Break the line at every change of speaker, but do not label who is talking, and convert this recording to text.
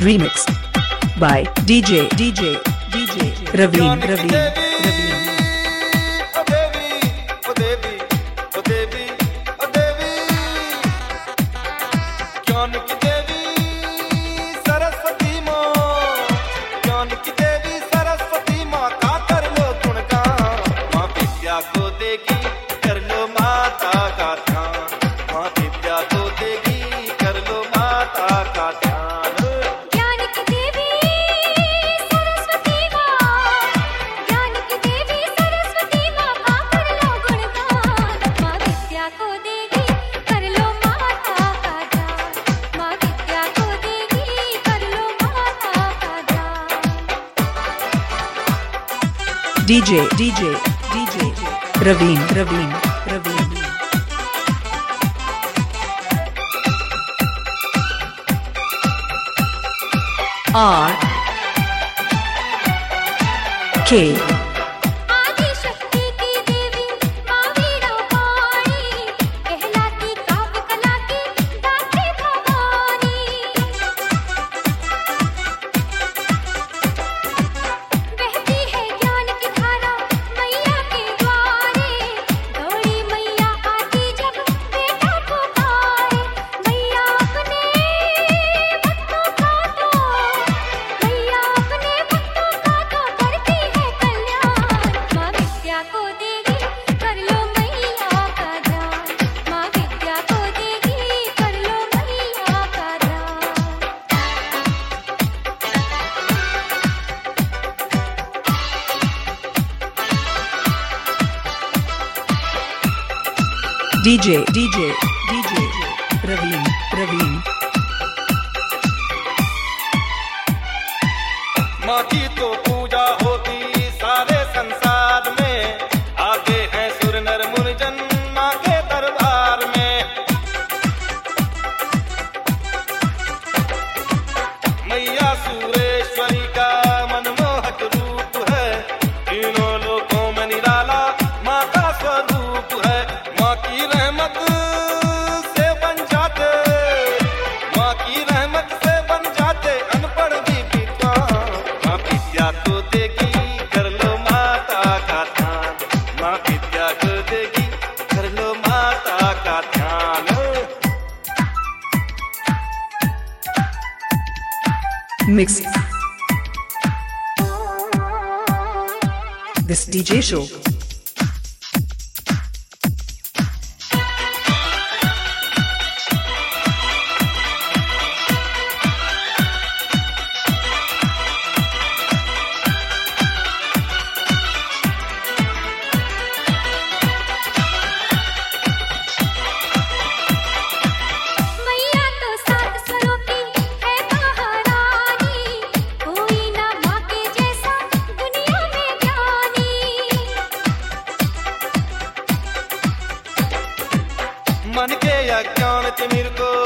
Remix by DJ DJ DJ
Ravi Ravi.
DJ, DJ, DJ, Raveen, Raveen, Raveen. R K DJ, DJ, DJ, Praveen,
Praveen. की रहमत से बन जाते। माँ की रहमत से बन जाते अनपढ़ भी बेटा माँ विद्या को देगी, कर लो माता का ध्यान। माँ विद्या को देगी, कर लो माता का ध्यान।
मिक्स दिस डीजे शो
मन के अज्ञान च मेरे को